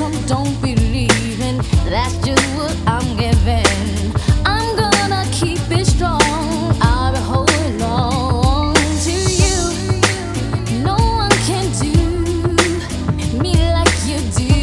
some don't believe in. That's just what I'm giving. I'm gonna keep it strong. I'll be holding on to you. No one can do me like you do.